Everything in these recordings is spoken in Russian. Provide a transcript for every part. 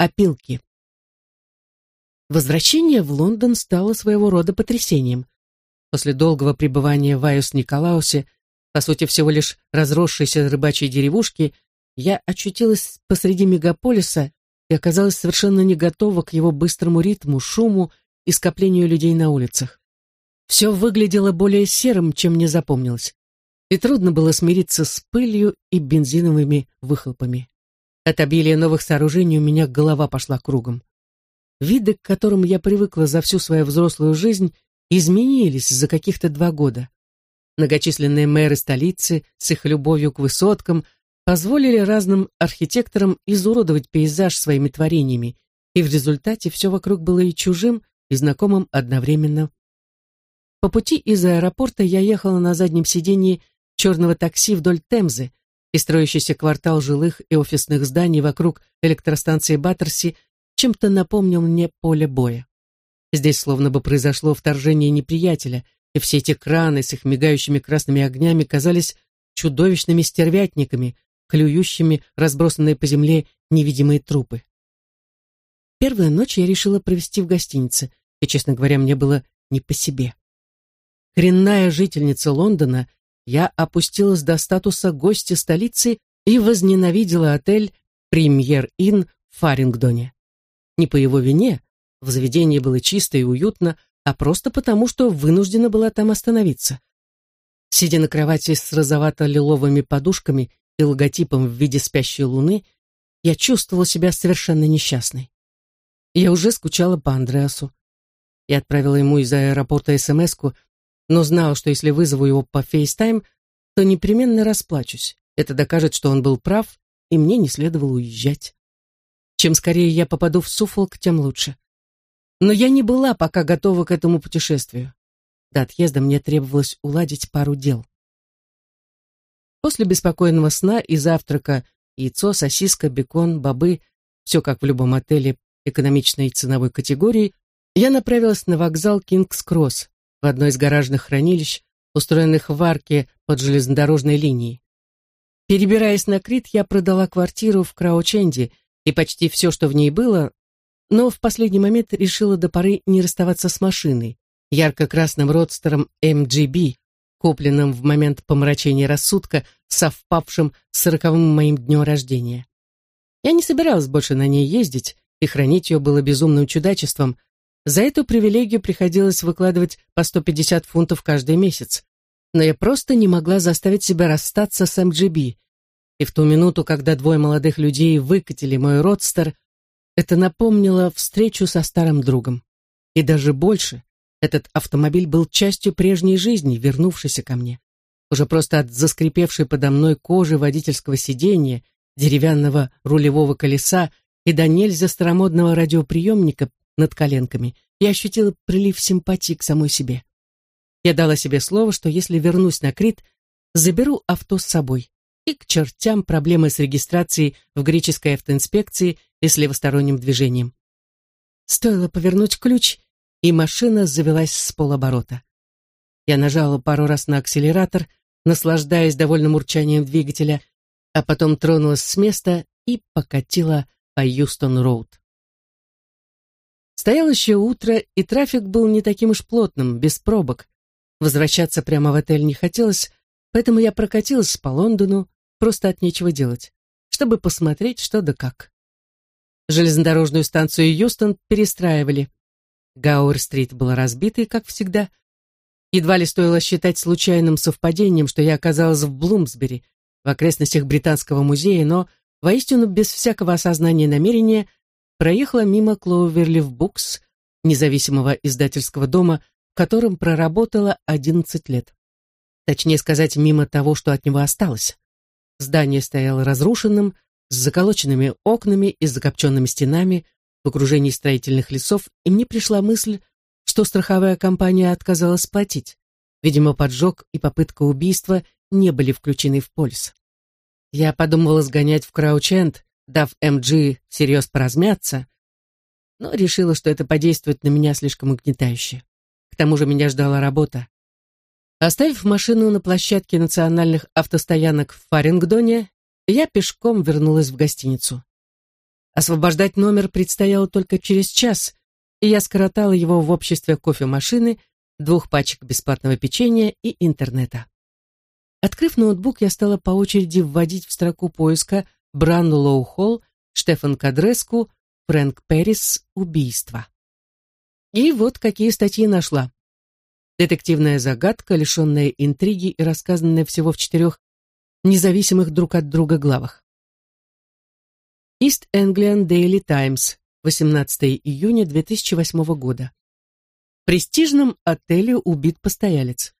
опилки. Возвращение в Лондон стало своего рода потрясением. После долгого пребывания в Айос-Николаусе, по сути всего лишь разросшейся рыбачьей деревушки, я очутилась посреди мегаполиса и оказалась совершенно не готова к его быстрому ритму, шуму и скоплению людей на улицах. Все выглядело более серым, чем мне запомнилось, и трудно было смириться с пылью и бензиновыми выхлопами. От обилия новых сооружений у меня голова пошла кругом. Виды, к которым я привыкла за всю свою взрослую жизнь, изменились за каких-то два года. Многочисленные мэры столицы с их любовью к высоткам позволили разным архитекторам изуродовать пейзаж своими творениями, и в результате все вокруг было и чужим, и знакомым одновременно. По пути из аэропорта я ехала на заднем сиденье черного такси вдоль Темзы, и строящийся квартал жилых и офисных зданий вокруг электростанции Баттерси чем-то напомнил мне поле боя. Здесь словно бы произошло вторжение неприятеля, и все эти краны с их мигающими красными огнями казались чудовищными стервятниками, клюющими разбросанные по земле невидимые трупы. Первую ночь я решила провести в гостинице, и, честно говоря, мне было не по себе. Коренная жительница Лондона, я опустилась до статуса гостя столицы и возненавидела отель «Премьер-Инн» в Фарингдоне. Не по его вине, в заведении было чисто и уютно, а просто потому, что вынуждена была там остановиться. Сидя на кровати с розовато-лиловыми подушками и логотипом в виде спящей луны, я чувствовала себя совершенно несчастной. Я уже скучала по Андреасу. Я отправила ему из аэропорта смс но знала, что если вызову его по FaceTime, то непременно расплачусь. Это докажет, что он был прав, и мне не следовало уезжать. Чем скорее я попаду в Суфолк, тем лучше. Но я не была пока готова к этому путешествию. До отъезда мне требовалось уладить пару дел. После беспокойного сна и завтрака яйцо, сосиска, бекон, бобы, все как в любом отеле экономичной ценовой категории, я направилась на вокзал Кингс-Кросс, в одно из гаражных хранилищ, устроенных в арке под железнодорожной линией. Перебираясь на Крит, я продала квартиру в Краученде и почти все, что в ней было, но в последний момент решила до поры не расставаться с машиной, ярко-красным родстером MGB, купленным в момент помрачения рассудка, совпавшим с сороковым моим днем рождения. Я не собиралась больше на ней ездить, и хранить ее было безумным чудачеством. За эту привилегию приходилось выкладывать по 150 фунтов каждый месяц. Но я просто не могла заставить себя расстаться с MGB, и в ту минуту, когда двое молодых людей выкатили мой родстер, это напомнило встречу со старым другом. И даже больше, этот автомобиль был частью прежней жизни, вернувшейся ко мне. Уже просто от заскрипевшей подо мной кожи водительского сиденья, деревянного рулевого колеса и до нельзя старомодного радиоприемника над коленками, я ощутила прилив симпатии к самой себе. Я дала себе слово, что если вернусь на Крит, заберу авто с собой и к чертям проблемы с регистрацией в греческой автоинспекции и с левосторонним движением. Стоило повернуть ключ, и машина завелась с полоборота. Я нажала пару раз на акселератор, наслаждаясь довольным урчанием двигателя, а потом тронулась с места и покатила по Юстон-Роуд. Стояло еще утро, и трафик был не таким уж плотным, без пробок. Возвращаться прямо в отель не хотелось, поэтому я прокатилась по Лондону, просто от нечего делать, чтобы посмотреть, что да как. Железнодорожную станцию Юстон перестраивали. Гауэр-стрит была разбитой, как всегда. Едва ли стоило считать случайным совпадением, что я оказалась в Блумсбери, в окрестностях Британского музея, но, воистину, без всякого осознания намерения, проехала мимо Клоуверлив Букс, независимого издательского дома, в котором проработала 11 лет. Точнее сказать, мимо того, что от него осталось. Здание стояло разрушенным, с заколоченными окнами и закопченными стенами, в окружении строительных лесов, и мне пришла мысль, что страховая компания отказалась платить. Видимо, поджог и попытка убийства не были включены в полис. Я подумывала сгонять в Краученд, дав МГ всерьез поразмяться, но решила, что это подействует на меня слишком угнетающе. К тому же меня ждала работа. Оставив машину на площадке национальных автостоянок в Фарингдоне, я пешком вернулась в гостиницу. Освобождать номер предстояло только через час, и я скоротала его в обществе кофемашины, двух пачек бесплатного печенья и интернета. Открыв ноутбук, я стала по очереди вводить в строку поиска Бранлоу Холл, Штефан Кадреску, Фрэнк Перрис, убийство. И вот какие статьи нашла. Детективная загадка, лишенная интриги и рассказанная всего в четырех независимых друг от друга главах. East Anglian Daily Times, 18 июня 2008 года. В престижном отеле убит постоялец.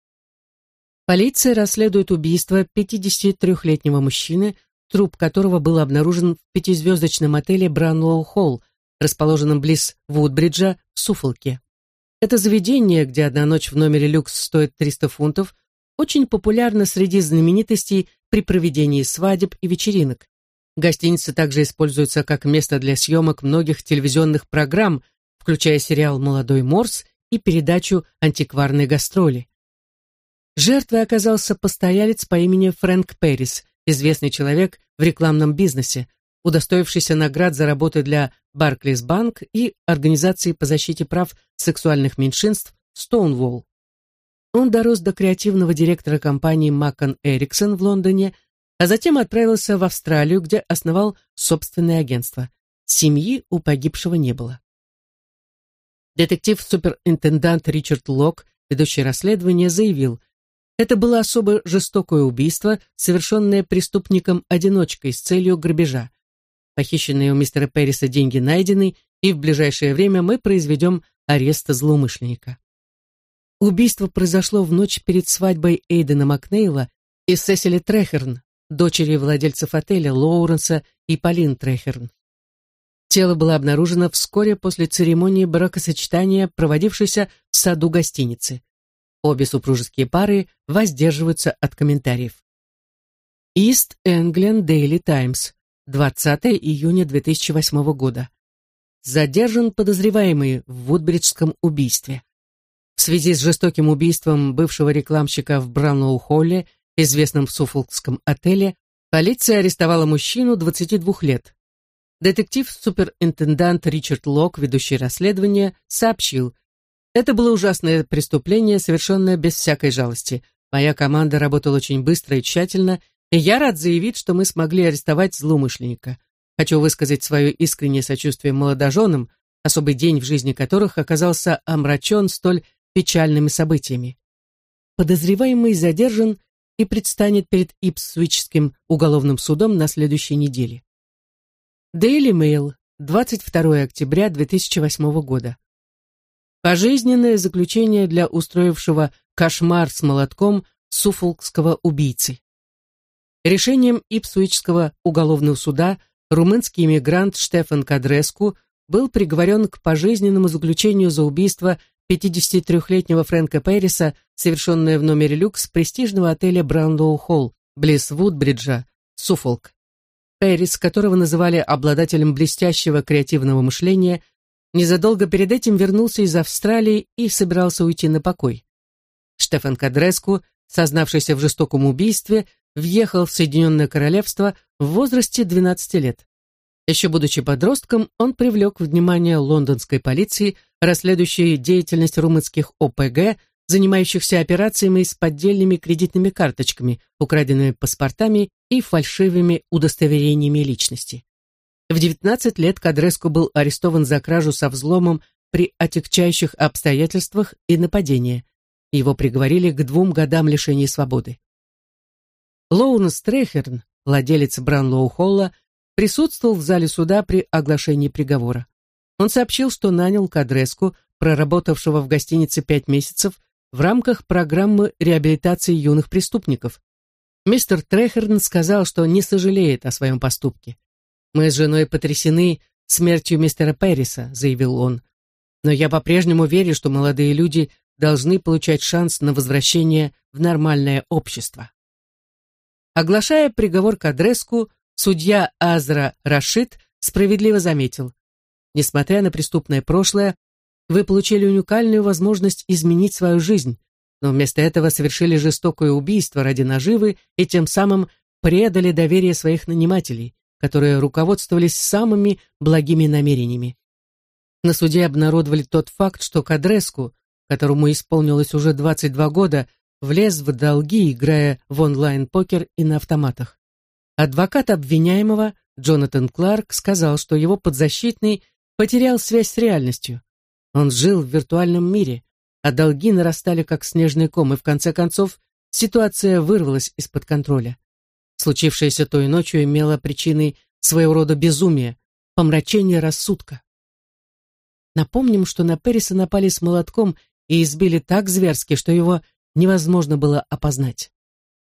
Полиция расследует убийство 53-летнего мужчины, труп которого был обнаружен в пятизвездочном отеле Бранлоу Холл, расположенном близ Вудбриджа в Суфолке. Это заведение, где одна ночь в номере люкс стоит 300 фунтов, очень популярно среди знаменитостей при проведении свадеб и вечеринок. Гостиница также используется как место для съемок многих телевизионных программ, включая сериал «Молодой Морс» и передачу «Антикварные гастроли». Жертвой оказался постоялец по имени Фрэнк Перрис, известный человек в рекламном бизнесе, удостоившийся наград за работы для Barclays Bank и Организации по защите прав сексуальных меньшинств Stonewall. Он дорос до креативного директора компании Макон Эриксон в Лондоне, а затем отправился в Австралию, где основал собственное агентство. Семьи у погибшего не было. Детектив-суперинтендант Ричард Лок, ведущий расследование, заявил, это было особо жестокое убийство, совершенное преступником-одиночкой с целью грабежа. Похищенные у мистера Перриса деньги найдены, и в ближайшее время мы произведем арест злоумышленника. Убийство произошло в ночь перед свадьбой Эйдена Макнейла и Сесили Трехерн, дочери владельцев отеля Лоуренса и Полин Трехерн. Тело было обнаружено вскоре после церемонии бракосочетания, проводившейся в саду гостиницы. Обе супружеские пары воздерживаются от комментариев. East Anglian Daily Times, 20 июня 2008 года. Задержан подозреваемый в Вудбриджском убийстве. В связи с жестоким убийством бывшего рекламщика в Браунлоу-Холле, известном в Суфолкском отеле, полиция арестовала мужчину 22 лет. Детектив-суперинтендант Ричард Лок, ведущий расследование, сообщил, это было ужасное преступление, совершенное без всякой жалости. Моя команда работала очень быстро и тщательно, и я рад заявить, что мы смогли арестовать злоумышленника. Хочу высказать свое искреннее сочувствие молодоженам, особый день в жизни которых оказался омрачен столь печальными событиями. Подозреваемый задержан и предстанет перед Ипсвичским уголовным судом на следующей неделе. Daily Mail, 22 октября 2008 года. Пожизненное заключение для устроившего кошмар с молотком суфолкского убийцы. Решением Ипсвичского уголовного суда румынский иммигрант Штефан Кадреску был приговорен к пожизненному заключению за убийство 53-летнего Фрэнка Перриса, совершенное в номере люкс престижного отеля Браунлоу Холл, близ Вудбриджа, Суфолк. Перрис, которого называли обладателем блестящего креативного мышления, незадолго перед этим вернулся из Австралии и собирался уйти на покой. Штефан Кадреску, сознавшийся в жестоком убийстве, въехал в Соединенное Королевство в возрасте 12 лет. Еще будучи подростком, он привлек внимание лондонской полиции, расследующей деятельность румынских ОПГ, занимающихся операциями с поддельными кредитными карточками, украденными паспортами и фальшивыми удостоверениями личности. В 19 лет Кадреску был арестован за кражу со взломом при отягчающих обстоятельствах и нападении. Его приговорили к двум годам лишения свободы. Лоунс Трехерн, владелец Бранлоу Холла, присутствовал в зале суда при оглашении приговора. Он сообщил, что нанял Кадреску, проработавшего в гостинице пять месяцев, в рамках программы реабилитации юных преступников. Мистер Трехерн сказал, что не сожалеет о своем поступке. «Мы с женой потрясены смертью мистера Перриса», — заявил он. «Но я по-прежнему верю, что молодые люди должны получать шанс на возвращение в нормальное общество». Оглашая приговор Кадреску, Судья Азра Рашид справедливо заметил, несмотря на преступное прошлое, вы получили уникальную возможность изменить свою жизнь, но вместо этого совершили жестокое убийство ради наживы и тем самым предали доверие своих нанимателей. Которые руководствовались самыми благими намерениями. На суде обнародовали тот факт, что Кадреску, которому исполнилось уже 22 года, влез в долги, играя в онлайн-покер и на автоматах. Адвокат обвиняемого Джонатан Кларк сказал, что его подзащитный потерял связь с реальностью. Он жил в виртуальном мире, а долги нарастали как снежный ком, и в конце концов ситуация вырвалась из-под контроля. Случившееся той ночью имело причиной своего рода безумия, помрачения рассудка. Напомним, что на Перриса напали с молотком и избили так зверски, что его невозможно было опознать.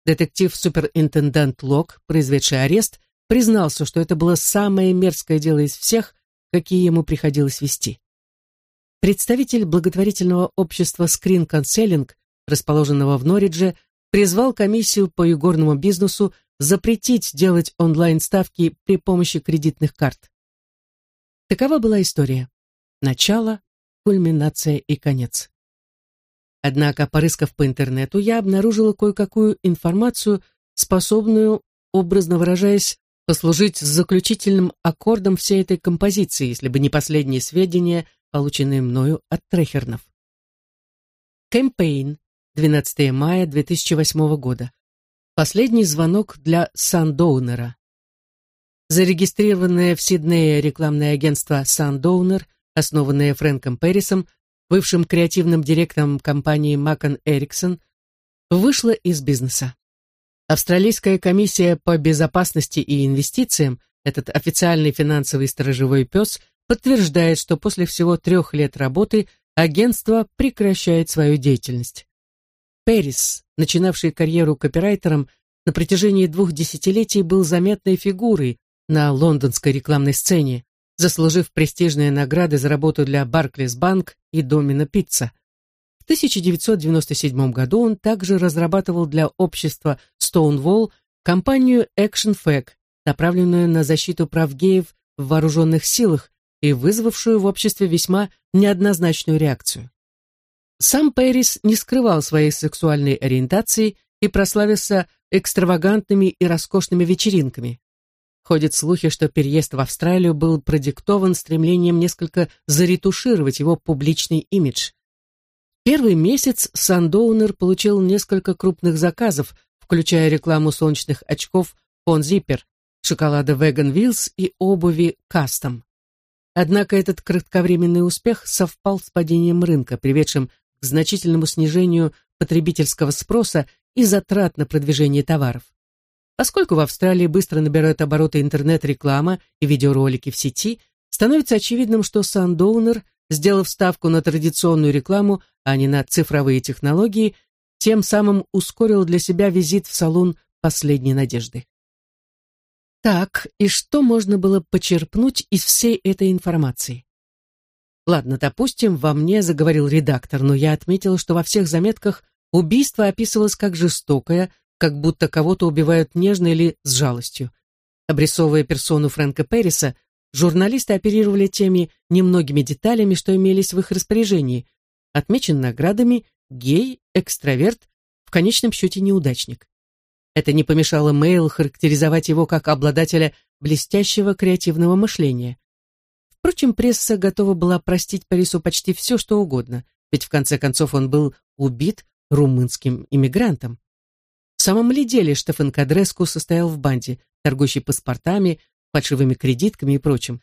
Детектив-суперинтендант Лок, произведший арест, признался, что это было самое мерзкое дело из всех, какие ему приходилось вести. Представитель благотворительного общества Screen Counseling, расположенного в Норридже, призвал комиссию по игорному бизнесу запретить делать онлайн-ставки при помощи кредитных карт. Такова была история. Начало, кульминация и конец. Однако, порыскав по интернету, я обнаружила кое-какую информацию, способную, образно выражаясь, послужить заключительным аккордом всей этой композиции, если бы не последние сведения, полученные мною от трехернов. Кэмпейн, 12 мая 2008 года. Последний звонок для Сандоунера. Зарегистрированное в Сиднее рекламное агентство Сандоунер, основанное Фрэнком Перрисом, бывшим креативным директором компании Макон Эриксон, вышло из бизнеса. Австралийская комиссия по безопасности и инвестициям, этот официальный финансовый сторожевой пес, подтверждает, что после всего трех лет работы агентство прекращает свою деятельность. Перрис, начинавший карьеру копирайтером, на протяжении двух десятилетий был заметной фигурой на лондонской рекламной сцене, заслужив престижные награды за работу для Barclays Bank и Domino Pizza. В 1997 году он также разрабатывал для общества Stonewall компанию Action Fag, направленную на защиту прав геев в вооруженных силах и вызвавшую в обществе весьма неоднозначную реакцию. Сам Пэрис не скрывал своей сексуальной ориентации и прославился экстравагантными и роскошными вечеринками. Ходят слухи, что переезд в Австралию был продиктован стремлением несколько заретушировать его публичный имидж. Первый месяц Сандоунер получил несколько крупных заказов, включая рекламу солнечных очков Фон Зиппер, шоколада Vegan Wheels и обуви Custom. Однако этот кратковременный успех совпал с падением рынка, приведшим к значительному снижению потребительского спроса и затрат на продвижение товаров. Поскольку в Австралии быстро набирают обороты интернет-реклама и видеоролики в сети, становится очевидным, что Сандоунер, сделав ставку на традиционную рекламу, а не на цифровые технологии, тем самым ускорил для себя визит в салон последней надежды. Так, и что можно было почерпнуть из всей этой информации? Ладно, допустим, во мне заговорил редактор, но я отметила, что во всех заметках убийство описывалось как жестокое, как будто кого-то убивают нежно или с жалостью. Обрисовывая персону Фрэнка Перриса, журналисты оперировали теми немногими деталями, что имелись в их распоряжении. Отмечен наградами, гей, экстраверт, в конечном счете неудачник. Это не помешало Мейл характеризовать его как обладателя блестящего креативного мышления. Впрочем, пресса готова была простить Парису почти все, что угодно, ведь в конце концов он был убит румынским иммигрантом. В самом ли деле Штефан Кадреску состоял в банде, торгующей паспортами, фальшивыми кредитками и прочим?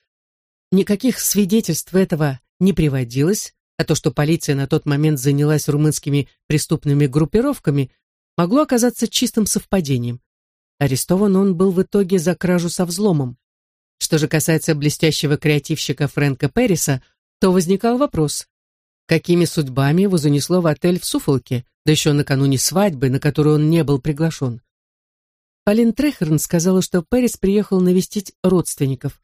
Никаких свидетельств этого не приводилось, а то, что полиция на тот момент занялась румынскими преступными группировками, могло оказаться чистым совпадением. Арестован он был в итоге за кражу со взломом. Что же касается блестящего креативщика Фрэнка Перриса, то возникал вопрос, какими судьбами его занесло в отель в Суфолке, да еще накануне свадьбы, на которую он не был приглашен. Полин Трехерн сказала, что Перрис приехал навестить родственников.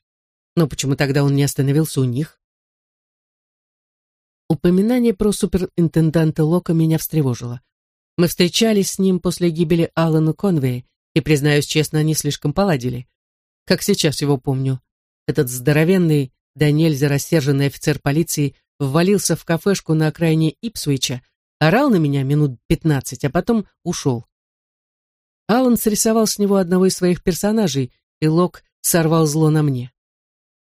Но почему тогда он не остановился у них? Упоминание про суперинтенданта Лока меня встревожило. Мы встречались с ним после гибели Алана Конвея, и, признаюсь честно, не слишком поладили. Как сейчас его помню. Этот здоровенный, да нельзя рассерженный офицер полиции ввалился в кафешку на окраине Ипсвича, орал на меня минут пятнадцать, а потом ушел. Алан срисовал с него одного из своих персонажей, и Лок сорвал зло на мне.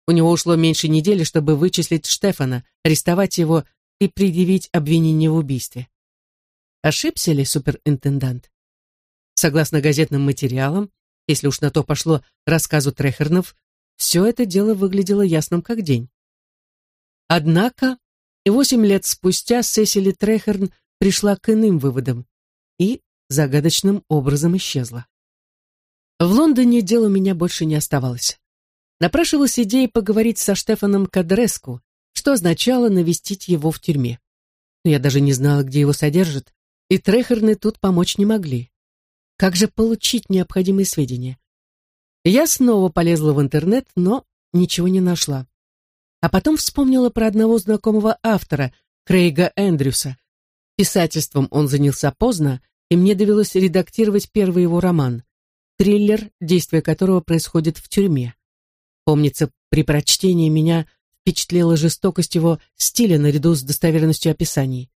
У него ушло меньше недели, чтобы вычислить Штефана, арестовать его и предъявить обвинение в убийстве. Ошибся ли суперинтендант? Согласно газетным материалам, если уж на то пошло рассказу Трехернов, все это дело выглядело ясным как день. Однако, восемь лет спустя Сесили Трехерн пришла к иным выводам и загадочным образом исчезла. В Лондоне дел у меня больше не оставалось. Напрашивалась идея поговорить со Штефаном Кадреску, что означало навестить его в тюрьме. Но я даже не знала, где его содержат, и Трехерны тут помочь не могли. Как же получить необходимые сведения? Я снова полезла в интернет, но ничего не нашла. А потом вспомнила про одного знакомого автора, Крейга Эндрюса. Писательством он занялся поздно, и мне довелось редактировать первый его роман, триллер, действие которого происходит в тюрьме. Помнится, при прочтении меня впечатлила жестокость его стиля наряду с достоверностью описаний.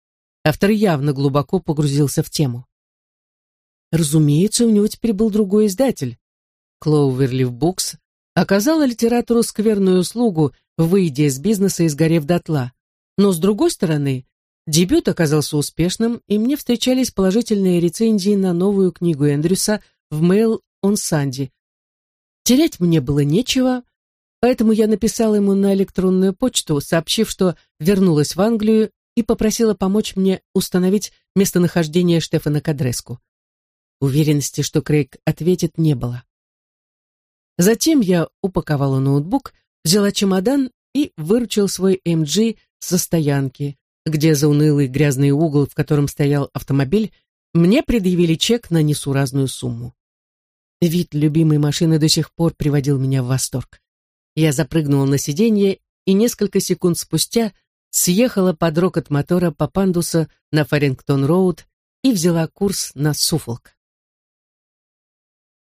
Автор явно глубоко погрузился в тему. Разумеется, у него теперь был другой издатель. Клоуверлив Букс оказала литературу скверную услугу, выйдя из бизнеса и сгорев дотла. Но, с другой стороны, дебют оказался успешным, и мне встречались положительные рецензии на новую книгу Эндрюса в Mail on Sunday. Терять мне было нечего, поэтому я написала ему на электронную почту, сообщив, что вернулась в Англию и попросила помочь мне установить местонахождение Штефана Кадреску. Уверенности, что Крейг ответит, не было. Затем я упаковала ноутбук, взяла чемодан и выручил свой MG со стоянки, где за унылый грязный угол, в котором стоял автомобиль, мне предъявили чек на несуразную сумму. Вид любимой машины до сих пор приводил меня в восторг. Я запрыгнула на сиденье и несколько секунд спустя съехала под рокот мотора по пандуса на Фарингтон-Роуд и взяла курс на Суфолк.